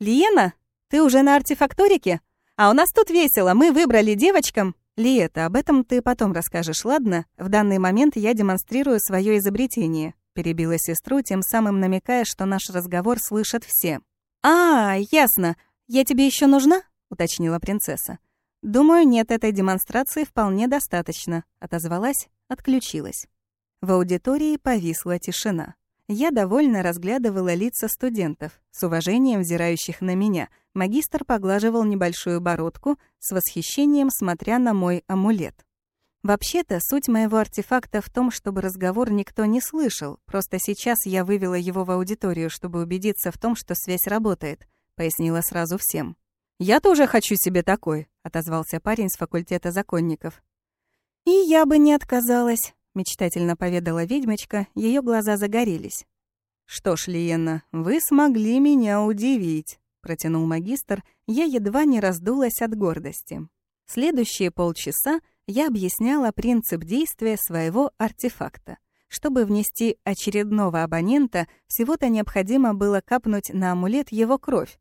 «Лиена, ты уже на артефакторике? А у нас тут весело, мы выбрали девочкам...» «Лиета, об этом ты потом расскажешь, ладно? В данный момент я демонстрирую свое изобретение перебила сестру, тем самым намекая, что наш разговор слышат все. «А, ясно. Я тебе еще нужна?» — уточнила принцесса. «Думаю, нет, этой демонстрации вполне достаточно», — отозвалась, отключилась. В аудитории повисла тишина. Я довольно разглядывала лица студентов, с уважением взирающих на меня. Магистр поглаживал небольшую бородку, с восхищением смотря на мой амулет. Вообще-то, суть моего артефакта в том, чтобы разговор никто не слышал. Просто сейчас я вывела его в аудиторию, чтобы убедиться в том, что связь работает, пояснила сразу всем. Я тоже хочу себе такой, отозвался парень с факультета законников. И я бы не отказалась, мечтательно поведала ведьмочка, ее глаза загорелись. Что ж, Лиена, вы смогли меня удивить, протянул магистр, я едва не раздулась от гордости. Следующие полчаса я объясняла принцип действия своего артефакта. Чтобы внести очередного абонента, всего-то необходимо было капнуть на амулет его кровь.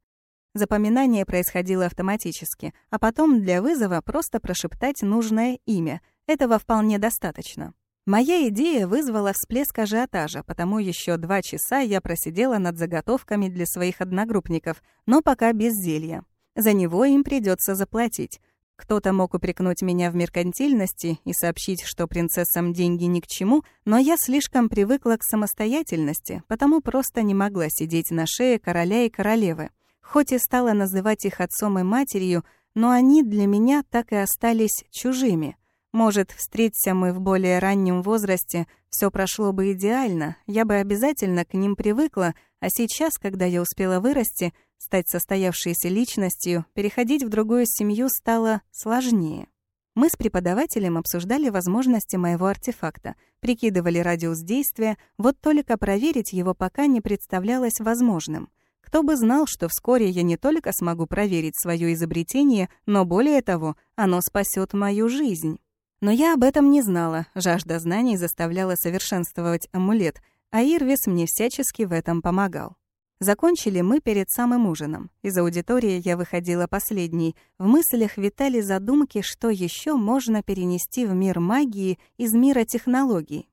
Запоминание происходило автоматически, а потом для вызова просто прошептать нужное имя. Этого вполне достаточно. Моя идея вызвала всплеск ажиотажа, потому еще два часа я просидела над заготовками для своих одногруппников, но пока без зелья. За него им придется заплатить. Кто-то мог упрекнуть меня в меркантильности и сообщить, что принцессам деньги ни к чему, но я слишком привыкла к самостоятельности, потому просто не могла сидеть на шее короля и королевы. Хоть и стала называть их отцом и матерью, но они для меня так и остались чужими. Может, встреться мы в более раннем возрасте, все прошло бы идеально, я бы обязательно к ним привыкла, а сейчас, когда я успела вырасти, Стать состоявшейся личностью, переходить в другую семью стало сложнее. Мы с преподавателем обсуждали возможности моего артефакта, прикидывали радиус действия, вот только проверить его пока не представлялось возможным. Кто бы знал, что вскоре я не только смогу проверить свое изобретение, но более того, оно спасет мою жизнь. Но я об этом не знала, жажда знаний заставляла совершенствовать амулет, а Ирвис мне всячески в этом помогал. Закончили мы перед самым ужином. Из аудитории я выходила последней. В мыслях витали задумки, что еще можно перенести в мир магии из мира технологий.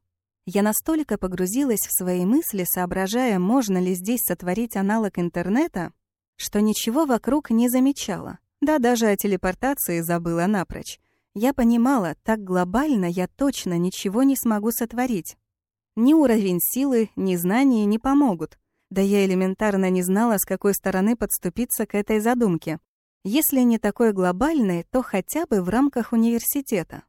Я настолько погрузилась в свои мысли, соображая, можно ли здесь сотворить аналог интернета, что ничего вокруг не замечала. Да даже о телепортации забыла напрочь. Я понимала, так глобально я точно ничего не смогу сотворить. Ни уровень силы, ни знания не помогут. Да я элементарно не знала, с какой стороны подступиться к этой задумке. Если не такой глобальной, то хотя бы в рамках университета.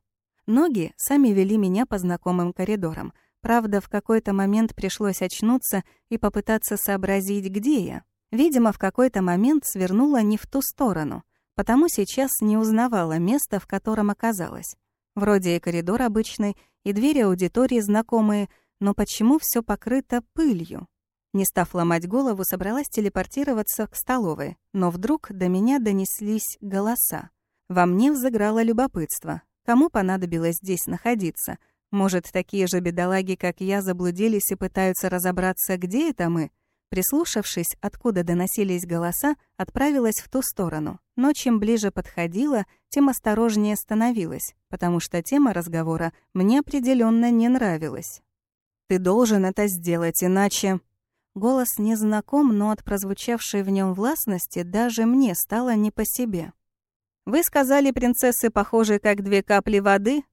Ноги сами вели меня по знакомым коридорам. Правда, в какой-то момент пришлось очнуться и попытаться сообразить, где я. Видимо, в какой-то момент свернула не в ту сторону, потому сейчас не узнавала место, в котором оказалась. Вроде и коридор обычный, и двери аудитории знакомые, но почему все покрыто пылью? Не став ломать голову, собралась телепортироваться к столовой, но вдруг до меня донеслись голоса. Во мне взыграло любопытство. Кому понадобилось здесь находиться? Может, такие же бедолаги, как я, заблудились и пытаются разобраться, где это мы? Прислушавшись, откуда доносились голоса, отправилась в ту сторону. Но чем ближе подходила, тем осторожнее становилась, потому что тема разговора мне определенно не нравилась. «Ты должен это сделать, иначе...» Голос незнаком, но от прозвучавшей в нем властности даже мне стало не по себе. «Вы сказали, принцессы похожи как две капли воды?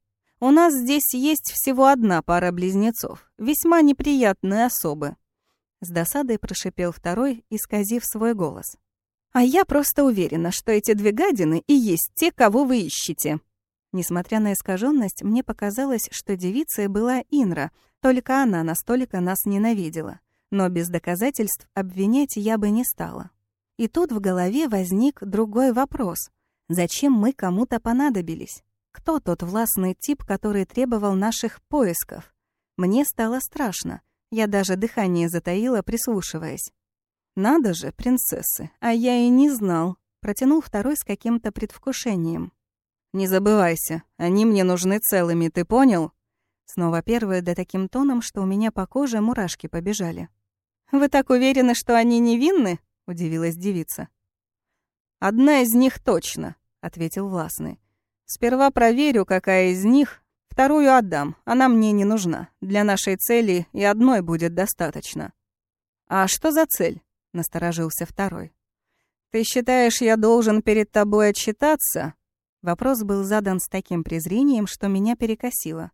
У нас здесь есть всего одна пара близнецов, весьма неприятные особы». С досадой прошипел второй, исказив свой голос. «А я просто уверена, что эти две гадины и есть те, кого вы ищете». Несмотря на искаженность, мне показалось, что девицей была Инра, только она настолько нас ненавидела но без доказательств обвинять я бы не стала. И тут в голове возник другой вопрос. Зачем мы кому-то понадобились? Кто тот властный тип, который требовал наших поисков? Мне стало страшно. Я даже дыхание затаила, прислушиваясь. «Надо же, принцессы, а я и не знал», — протянул второй с каким-то предвкушением. «Не забывайся, они мне нужны целыми, ты понял?» Снова первый, да таким тоном, что у меня по коже мурашки побежали. «Вы так уверены, что они невинны?» — удивилась девица. «Одна из них точно», — ответил Властный. «Сперва проверю, какая из них, вторую отдам, она мне не нужна. Для нашей цели и одной будет достаточно». «А что за цель?» — насторожился второй. «Ты считаешь, я должен перед тобой отчитаться?» Вопрос был задан с таким презрением, что меня перекосило.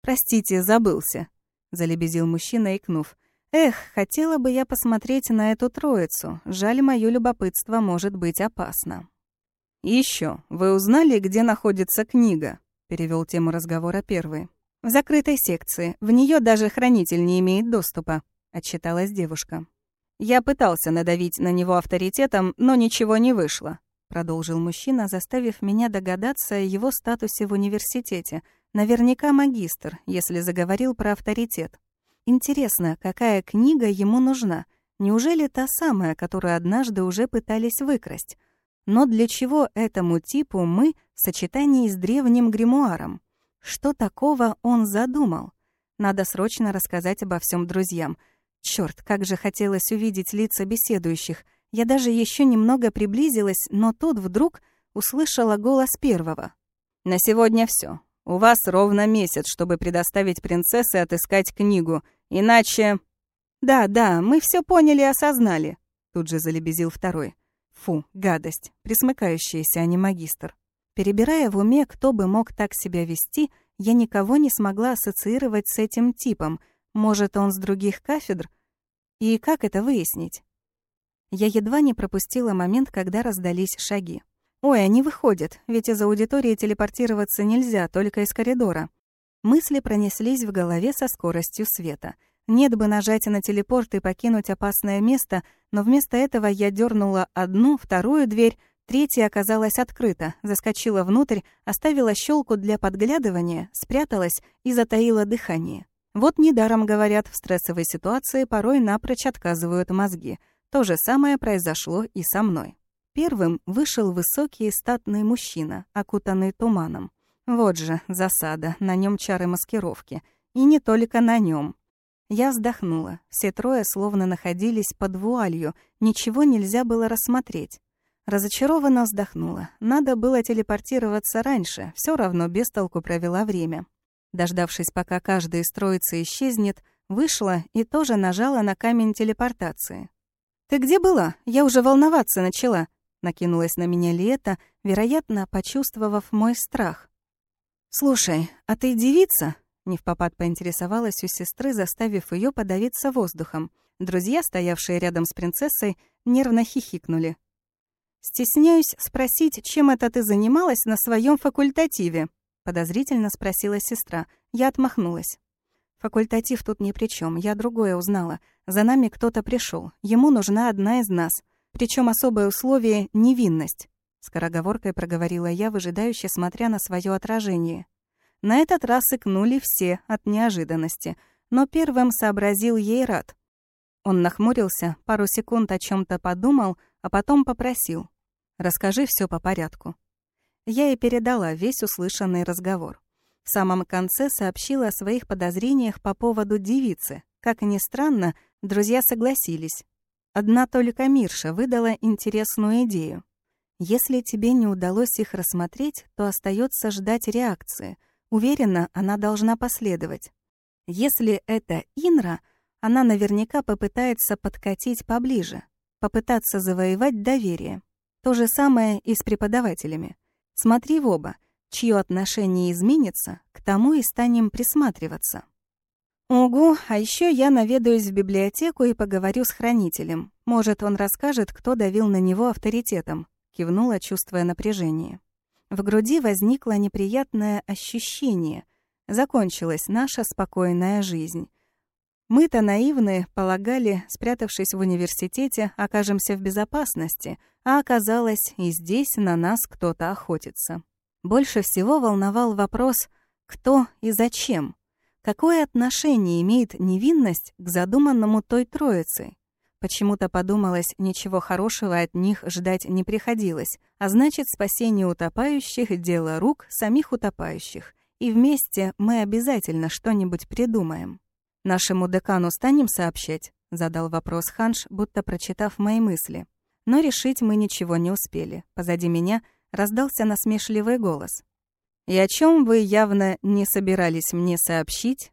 «Простите, забылся», — залебезил мужчина, икнув. Эх, хотела бы я посмотреть на эту троицу. Жаль, моё любопытство может быть опасно. Еще, вы узнали, где находится книга? Перевел тему разговора первый. В закрытой секции. В нее даже хранитель не имеет доступа, отчиталась девушка. Я пытался надавить на него авторитетом, но ничего не вышло, продолжил мужчина, заставив меня догадаться о его статусе в университете. Наверняка магистр, если заговорил про авторитет. Интересно, какая книга ему нужна? Неужели та самая, которую однажды уже пытались выкрасть? Но для чего этому типу мы в сочетании с древним гримуаром? Что такого он задумал? Надо срочно рассказать обо всем друзьям. Черт, как же хотелось увидеть лица беседующих. Я даже еще немного приблизилась, но тут вдруг услышала голос первого. «На сегодня все. У вас ровно месяц, чтобы предоставить принцессе отыскать книгу, иначе...» «Да, да, мы все поняли и осознали», — тут же залебезил второй. «Фу, гадость, присмыкающаяся, а не магистр». Перебирая в уме, кто бы мог так себя вести, я никого не смогла ассоциировать с этим типом. Может, он с других кафедр? И как это выяснить? Я едва не пропустила момент, когда раздались шаги. Ой, они выходят, ведь из аудитории телепортироваться нельзя, только из коридора. Мысли пронеслись в голове со скоростью света. Нет бы нажать на телепорт и покинуть опасное место, но вместо этого я дернула одну, вторую дверь, третья оказалась открыта, заскочила внутрь, оставила щелку для подглядывания, спряталась и затаила дыхание. Вот недаром говорят, в стрессовой ситуации порой напрочь отказывают мозги. То же самое произошло и со мной. Первым вышел высокий статный мужчина, окутанный туманом. Вот же засада, на нем чары маскировки. И не только на нем. Я вздохнула. Все трое словно находились под вуалью, ничего нельзя было рассмотреть. Разочарованно вздохнула. Надо было телепортироваться раньше, все равно без толку провела время. Дождавшись, пока каждый из троицы исчезнет, вышла и тоже нажала на камень телепортации. «Ты где была? Я уже волноваться начала», Накинулась на меня Лето, вероятно, почувствовав мой страх. «Слушай, а ты девица?» Не в попад поинтересовалась у сестры, заставив ее подавиться воздухом. Друзья, стоявшие рядом с принцессой, нервно хихикнули. «Стесняюсь спросить, чем это ты занималась на своем факультативе?» Подозрительно спросила сестра. Я отмахнулась. «Факультатив тут ни при чем. я другое узнала. За нами кто-то пришел. Ему нужна одна из нас. Причем особое условие — невинность. Скороговоркой проговорила я, выжидающе смотря на свое отражение. На этот раз икнули все от неожиданности, но первым сообразил ей рад. Он нахмурился, пару секунд о чем то подумал, а потом попросил. «Расскажи все по порядку». Я и передала весь услышанный разговор. В самом конце сообщила о своих подозрениях по поводу девицы. Как ни странно, друзья согласились. Одна только Мирша выдала интересную идею. Если тебе не удалось их рассмотреть, то остается ждать реакции. Уверена, она должна последовать. Если это Инра, она наверняка попытается подкатить поближе, попытаться завоевать доверие. То же самое и с преподавателями. Смотри в оба. Чье отношение изменится, к тому и станем присматриваться. «Угу, а еще я наведаюсь в библиотеку и поговорю с хранителем. Может, он расскажет, кто давил на него авторитетом», — кивнула, чувствуя напряжение. В груди возникло неприятное ощущение. Закончилась наша спокойная жизнь. Мы-то наивные, полагали, спрятавшись в университете, окажемся в безопасности, а оказалось, и здесь на нас кто-то охотится. Больше всего волновал вопрос «кто и зачем?». Какое отношение имеет невинность к задуманному той троице? Почему-то подумалось, ничего хорошего от них ждать не приходилось, а значит, спасение утопающих — дело рук самих утопающих, и вместе мы обязательно что-нибудь придумаем. «Нашему декану станем сообщать?» — задал вопрос Ханш, будто прочитав мои мысли. Но решить мы ничего не успели. Позади меня раздался насмешливый голос. «И о чем вы явно не собирались мне сообщить?»